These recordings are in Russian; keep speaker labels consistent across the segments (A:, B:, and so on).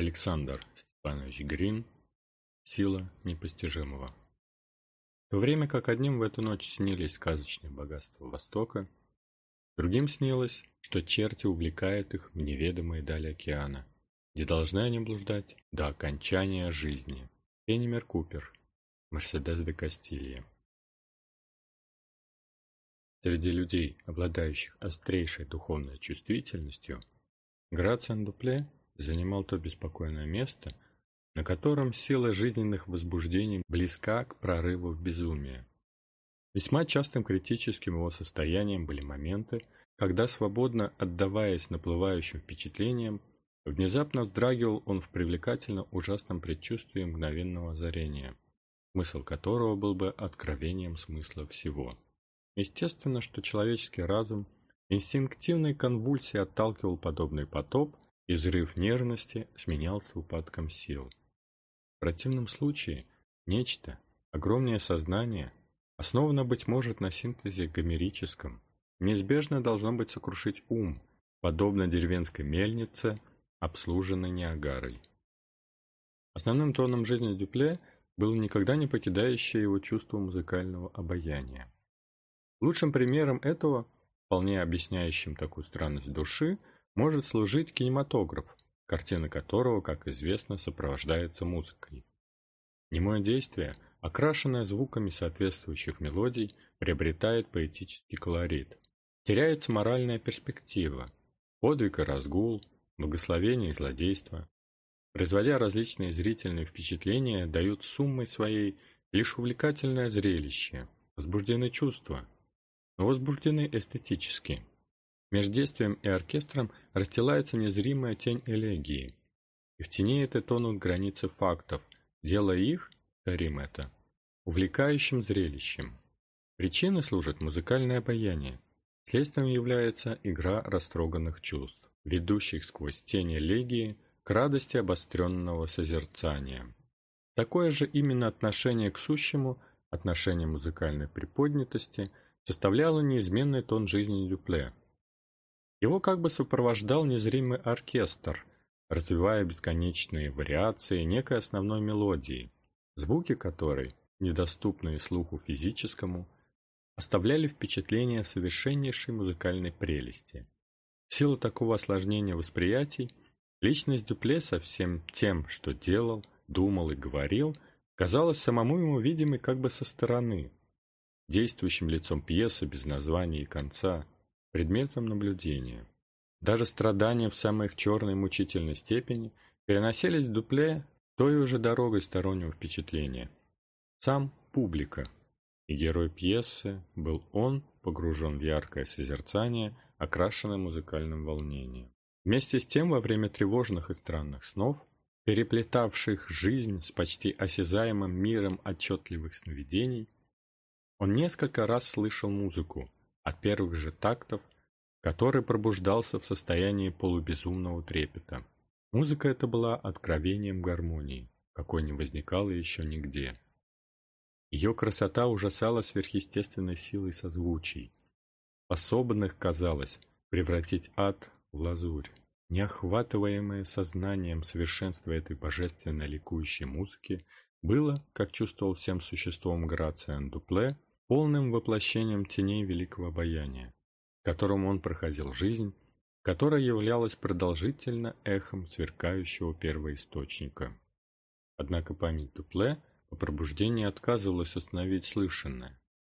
A: Александр Степанович Грин «Сила непостижимого». В то время как одним в эту ночь снились сказочные богатства Востока, другим снилось, что черти увлекают их в неведомые дали океана, где должны они блуждать до окончания жизни. Пеннимер Купер, Мерседес де Кастилья. Среди людей, обладающих острейшей духовной чувствительностью, Грациан Дупле занимал то беспокойное место, на котором сила жизненных возбуждений близка к прорыву в безумие. Весьма частым критическим его состоянием были моменты, когда, свободно отдаваясь наплывающим впечатлениям, внезапно вздрагивал он в привлекательно ужасном предчувствии мгновенного озарения, смысл которого был бы откровением смысла всего. Естественно, что человеческий разум инстинктивной конвульсией отталкивал подобный потоп, и взрыв нервности сменялся упадком сил. В противном случае нечто, огромнее сознание, основано, быть может, на синтезе гомерическом, неизбежно должно быть сокрушить ум, подобно деревенской мельнице, обслуженной Ниагарой. Основным тоном жизни Дюпле было никогда не покидающее его чувство музыкального обаяния. Лучшим примером этого, вполне объясняющим такую странность души, может служить кинематограф, картина которого, как известно, сопровождается музыкой. Немое действие, окрашенное звуками соответствующих мелодий, приобретает поэтический колорит. Теряется моральная перспектива, подвиг и разгул, благословение и злодейство. Производя различные зрительные впечатления, дают суммой своей лишь увлекательное зрелище, возбуждены чувства, но возбуждены эстетически. Между действием и оркестром расстилается незримая тень элегии, и в тени этой тонут границы фактов, делая их, говорим это, увлекающим зрелищем. Причиной служит музыкальное обаяние, следствием является игра растроганных чувств, ведущих сквозь тень элегии к радости обостренного созерцания. Такое же именно отношение к сущему, отношение музыкальной приподнятости – составляло неизменный тон жизни Дюпле. Его как бы сопровождал незримый оркестр, развивая бесконечные вариации некой основной мелодии, звуки которой, недоступные слуху физическому, оставляли впечатление совершеннейшей музыкальной прелести. В силу такого осложнения восприятий, личность Дюпле со всем тем, что делал, думал и говорил, казалась самому ему видимой как бы со стороны, действующим лицом пьесы без названия и конца, предметом наблюдения. Даже страдания в самой их черной мучительной степени переносились в дупле той уже дорогой стороннего впечатления. Сам публика. И герой пьесы был он, погружен в яркое созерцание, окрашенное музыкальным волнением. Вместе с тем, во время тревожных и странных снов, переплетавших жизнь с почти осязаемым миром отчетливых сновидений, он несколько раз слышал музыку, от первых же тактов, который пробуждался в состоянии полубезумного трепета. Музыка эта была откровением гармонии, какой не возникало еще нигде. Ее красота ужасала сверхъестественной силой созвучий. Способных, казалось, превратить ад в лазурь. Неохватываемое сознанием совершенства этой божественно ликующей музыки было, как чувствовал всем существом Грациан Дупле, полным воплощением теней великого обаяния, которым он проходил жизнь, которая являлась продолжительно эхом сверкающего первоисточника. Однако память Дупле по пробуждении отказывалась установить слышанное.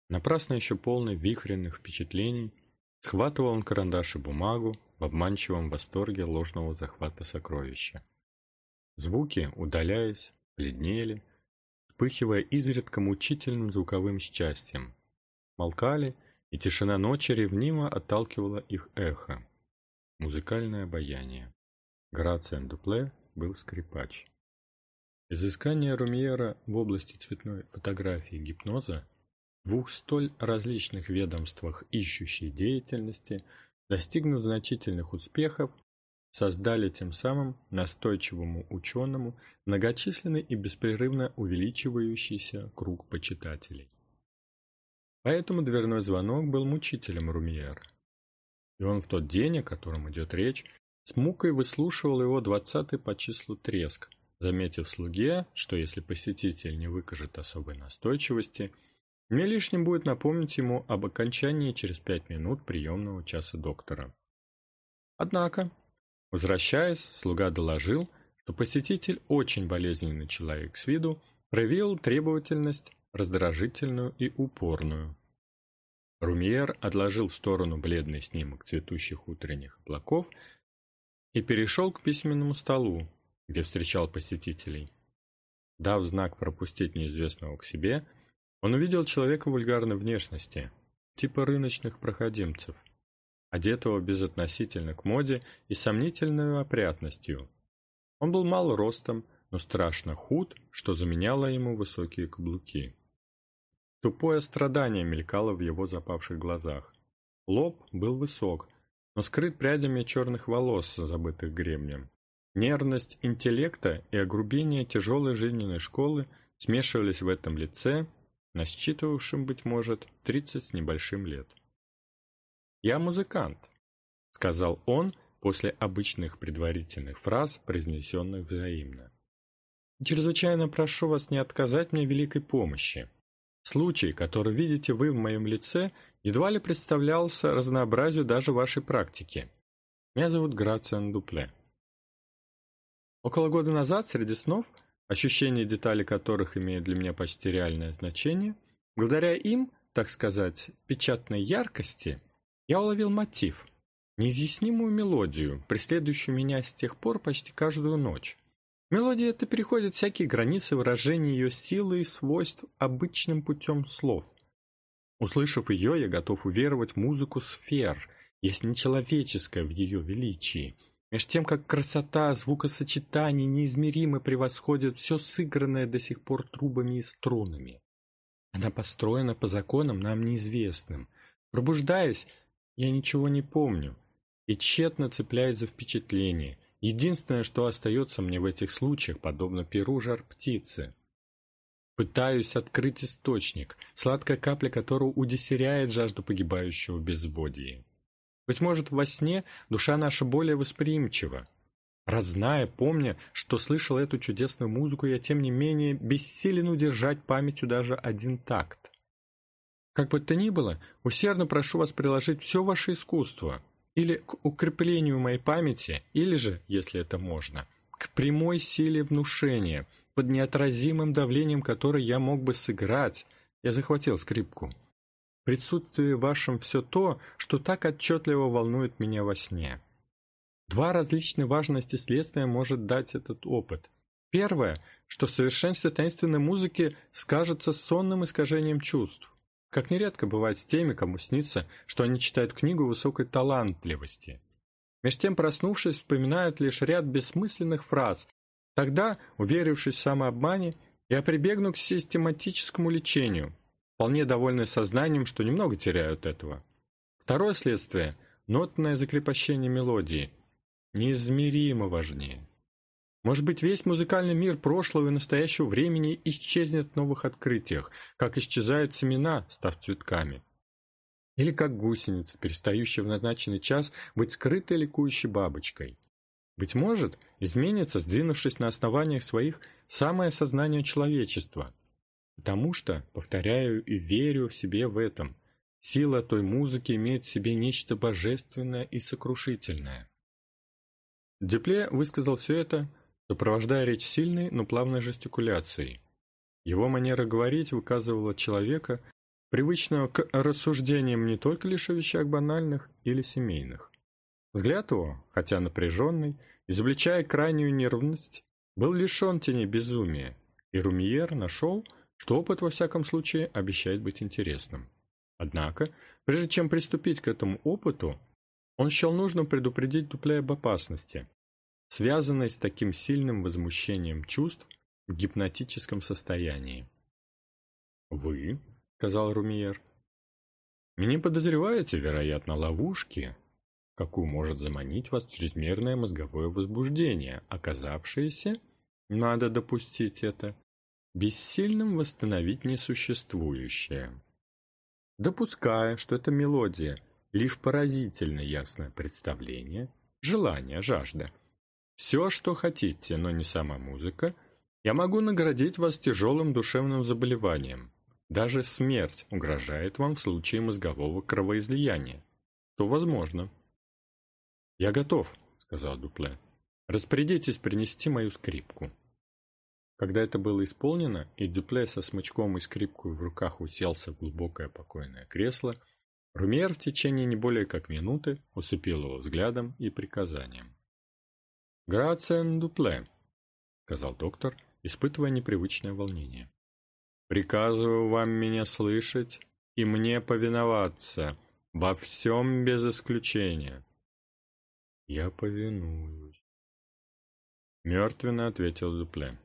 A: Напрасно еще полный вихренных впечатлений схватывал он карандаш и бумагу в обманчивом восторге ложного захвата сокровища. Звуки, удаляясь, бледнели, вспыхивая изредка мучительным звуковым счастьем. Молкали, и тишина ночи ревниво отталкивала их эхо. Музыкальное обаяние. Грациан Дупле был скрипач. Изыскание Румьера в области цветной фотографии гипноза двух столь различных ведомствах ищущей деятельности достигнув значительных успехов, создали тем самым настойчивому ученому многочисленный и беспрерывно увеличивающийся круг почитателей. Поэтому дверной звонок был мучителем Румьера. И он в тот день, о котором идет речь, с мукой выслушивал его двадцатый по числу треск, заметив слуге, что если посетитель не выкажет особой настойчивости, мне лишним будет напомнить ему об окончании через пять минут приемного часа доктора. Однако, возвращаясь, слуга доложил, что посетитель очень болезненный человек с виду, проявил требовательность раздражительную и упорную. Румьер отложил в сторону бледный снимок цветущих утренних облаков и перешел к письменному столу, где встречал посетителей. Дав знак пропустить неизвестного к себе, он увидел человека вульгарной внешности, типа рыночных проходимцев, одетого безотносительно к моде и сомнительной опрятностью. Он был мал ростом, но страшно худ, что заменяло ему высокие каблуки. Тупое страдание мелькало в его запавших глазах. Лоб был высок, но скрыт прядями черных волос, забытых гребнем. Нервность интеллекта и огрубение тяжелой жизненной школы смешивались в этом лице, насчитывавшем, быть может, тридцать с небольшим лет. «Я музыкант», — сказал он после обычных предварительных фраз, произнесенных взаимно. «Чрезвычайно прошу вас не отказать мне великой помощи. Случай, который видите вы в моем лице, едва ли представлялся разнообразию даже вашей практики. Меня зовут Грациан Дупле. Около года назад среди снов, ощущения деталей которых имеют для меня почти реальное значение, благодаря им, так сказать, печатной яркости, я уловил мотив, неизъяснимую мелодию, преследующую меня с тех пор почти каждую ночь. Мелодия эта переходит всякие границы выражения ее силы и свойств обычным путем слов. Услышав ее, я готов уверовать музыку сфер, есть нечеловеческое в ее величии, меж тем, как красота звукосочетаний неизмеримо превосходит все сыгранное до сих пор трубами и струнами. Она построена по законам нам неизвестным. Пробуждаясь, я ничего не помню и тщетно цепляюсь за впечатление, Единственное, что остается мне в этих случаях, подобно перу жар птицы. Пытаюсь открыть источник, сладкая капля которого удесеряет жажду погибающего безводия. Быть может, во сне душа наша более восприимчива. Разная, помня, что слышал эту чудесную музыку, я, тем не менее, бессилен удержать памятью даже один такт. Как бы то ни было, усердно прошу вас приложить все ваше искусство — или к укреплению моей памяти, или же, если это можно, к прямой силе внушения, под неотразимым давлением которой я мог бы сыграть, я захватил скрипку. В вашем все то, что так отчетливо волнует меня во сне. Два различные важности следствия может дать этот опыт. Первое, что совершенство таинственной музыки скажется сонным искажением чувств. Как нередко бывает с теми, кому снится, что они читают книгу высокой талантливости. Меж тем, проснувшись, вспоминают лишь ряд бессмысленных фраз. Тогда, уверившись в самообмане, я прибегну к систематическому лечению, вполне довольный сознанием, что немного теряют этого. Второе следствие – нотное закрепощение мелодии. Неизмеримо важнее. Может быть, весь музыкальный мир прошлого и настоящего времени исчезнет в новых открытиях, как исчезают семена, став цветками. Или как гусеница, перестающая в назначенный час быть скрытой ликующей бабочкой. Быть может, изменится, сдвинувшись на основаниях своих, самое сознание человечества. Потому что, повторяю и верю себе в этом, сила той музыки имеет в себе нечто божественное и сокрушительное. Депле высказал все это, сопровождая речь сильной, но плавной жестикуляцией. Его манера говорить выказывала человека, привычного к рассуждениям не только лишь о вещах банальных или семейных. Взгляд его, хотя напряженный, изобличая крайнюю нервность, был лишен тени безумия, и Румьер нашел, что опыт во всяком случае обещает быть интересным. Однако, прежде чем приступить к этому опыту, он счел нужным предупредить Дупля об опасности, связанной с таким сильным возмущением чувств в гипнотическом состоянии. «Вы», — сказал Румиер, — «не подозреваете, вероятно, ловушки, какую может заманить вас чрезмерное мозговое возбуждение, оказавшееся, надо допустить это, бессильным восстановить несуществующее. Допуская, что эта мелодия — лишь поразительно ясное представление — желание, жажда. Все, что хотите, но не сама музыка, я могу наградить вас тяжелым душевным заболеванием. Даже смерть угрожает вам в случае мозгового кровоизлияния. То возможно. «Я готов», — сказал Дупле. «Распорядитесь принести мою скрипку». Когда это было исполнено, и Дюпле со смычком и скрипкой в руках уселся в глубокое покойное кресло, Румьер в течение не более как минуты усыпил его взглядом и приказанием. «Грациен Дупле», — сказал доктор, испытывая непривычное волнение. «Приказываю вам меня слышать и мне повиноваться, во всем без исключения». «Я повинуюсь», — мертвенно ответил Дупле.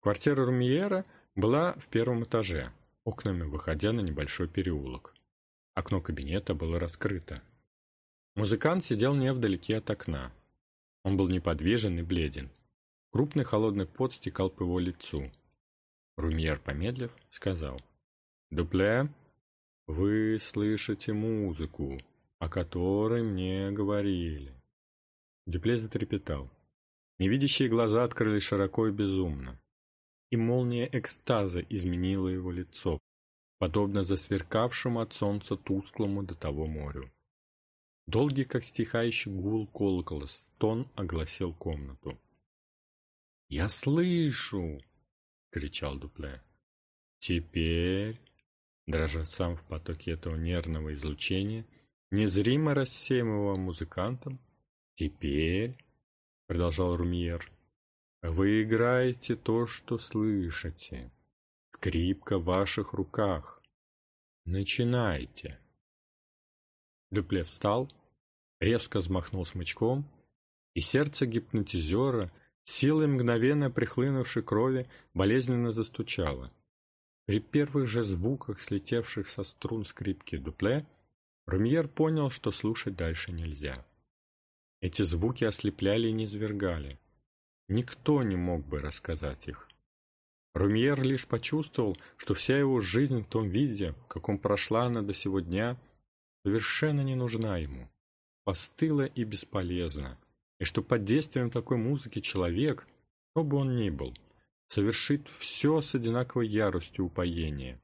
A: Квартира Румьера была в первом этаже, окнами выходя на небольшой переулок. Окно кабинета было раскрыто. Музыкант сидел невдалеке от окна. Он был неподвижен и бледен. Крупный холодный пот стекал по его лицу. Румьер, помедлив, сказал. «Дупле, вы слышите музыку, о которой мне говорили». Дупле затрепетал. Невидящие глаза открылись широко и безумно и молния экстаза изменила его лицо, подобно засверкавшему от солнца тусклому до того морю. Долгий, как стихающий гул колокола, стон огласил комнату. «Я слышу!» — кричал Дупле. «Теперь...» Дрожа сам в потоке этого нервного излучения, незримо рассеиваемого музыкантом, «Теперь...» — продолжал Румьер, вы играете то, что слышите. Скрипка в ваших руках. Начинайте. Дупле встал, резко взмахнул смычком, и сердце гипнотизера, силой мгновенно прихлынувшей крови, болезненно застучало. При первых же звуках, слетевших со струн скрипки дупле, Румьер понял, что слушать дальше нельзя. Эти звуки ослепляли и низвергали. Никто не мог бы рассказать их. Румьер лишь почувствовал, что вся его жизнь в том виде, в каком прошла она до сего дня, совершенно не нужна ему, постыла и бесполезна, и что под действием такой музыки человек, кто бы он ни был, совершит все с одинаковой яростью упоения,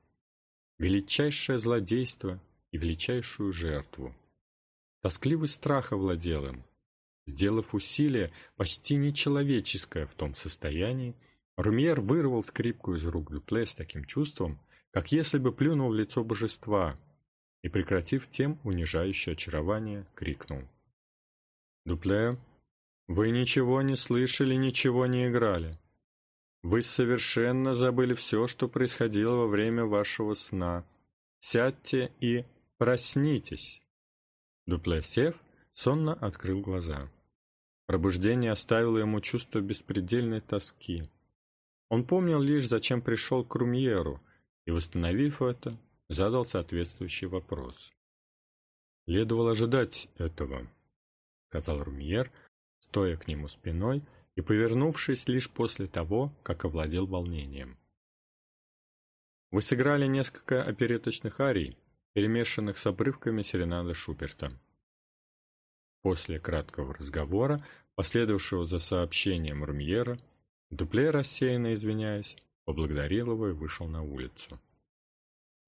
A: величайшее злодейство и величайшую жертву. Тоскливый страх овладел им, Сделав усилие, почти нечеловеческое в том состоянии, Румьер вырвал скрипку из рук Дупле с таким чувством, как если бы плюнул в лицо божества, и, прекратив тем унижающее очарование, крикнул. «Дупле, вы ничего не слышали, ничего не играли. Вы совершенно забыли все, что происходило во время вашего сна. Сядьте и проснитесь». Дупле, сев, сонно открыл глаза. Пробуждение оставило ему чувство беспредельной тоски. Он помнил лишь, зачем пришел к Румьеру, и, восстановив это, задал соответствующий вопрос. «Следовало ожидать этого», — сказал Румьер, стоя к нему спиной и повернувшись лишь после того, как овладел волнением. «Вы сыграли несколько опереточных арий, перемешанных с обрывками серенады Шуберта. После краткого разговора, последовавшего за сообщением Румьера, Дупле, рассеянно извиняясь, поблагодарил его и вышел на улицу.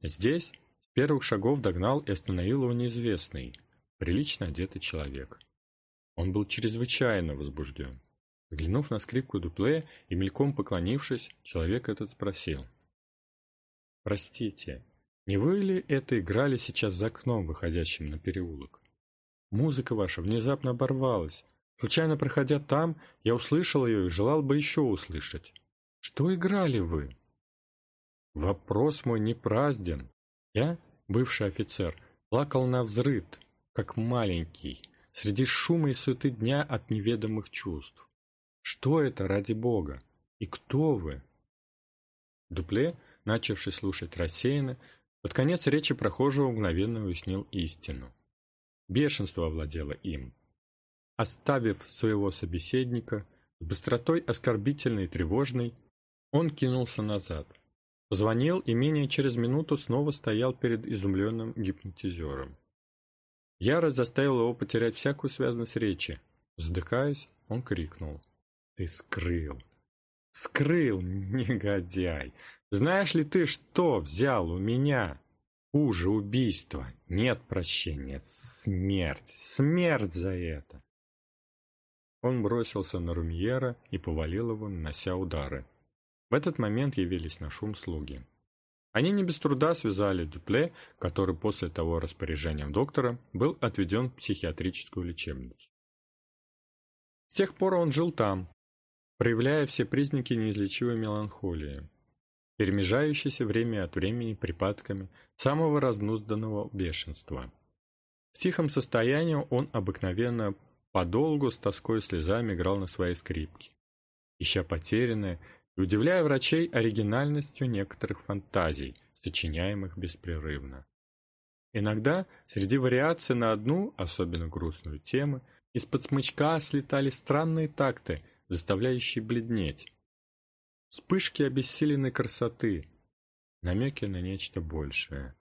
A: Здесь первых шагов догнал и остановил его неизвестный, прилично одетый человек. Он был чрезвычайно возбужден. Взглянув на скрипку Дупле и мельком поклонившись, человек этот спросил. «Простите, не вы ли это играли сейчас за окном, выходящим на переулок?» Музыка ваша внезапно оборвалась. Случайно проходя там, я услышал ее и желал бы еще услышать. Что играли вы? Вопрос мой не празден. Я, бывший офицер, плакал на взрыд, как маленький, среди шума и суеты дня от неведомых чувств. Что это ради Бога? И кто вы? Дупле, начавший слушать рассеянно, под конец речи прохожего мгновенно уяснил истину. Бешенство овладело им. Оставив своего собеседника, с быстротой оскорбительной и тревожной, он кинулся назад. Позвонил и менее через минуту снова стоял перед изумленным гипнотизером. Ярость заставила его потерять всякую связанность речи. Задыхаясь, он крикнул. «Ты скрыл! Скрыл, негодяй! Знаешь ли ты, что взял у меня? Хуже убийства. Нет прощения. Смерть. Смерть за это!» Он бросился на Румьера и повалил его, нанося удары. В этот момент явились на шум слуги. Они не без труда связали Дюпле, который после того распоряжением доктора был отведен в психиатрическую лечебницу. С тех пор он жил там, проявляя все признаки неизлечивой меланхолии, перемежающейся время от времени припадками самого разнузданного бешенства. В тихом состоянии он обыкновенно подолгу с тоской и слезами играл на своей скрипке, ища потерянное удивляя врачей оригинальностью некоторых фантазий, сочиняемых беспрерывно. Иногда среди вариаций на одну, особенно грустную тему, из-под смычка слетали странные такты, заставляющие бледнеть. Вспышки обессиленной красоты, намеки на нечто большее.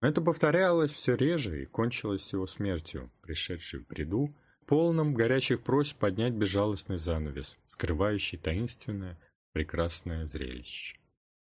A: Но это повторялось все реже и кончилось его смертью, пришедшей в бреду, полном горячих просьб поднять безжалостный занавес, скрывающий таинственное, прекрасное зрелище.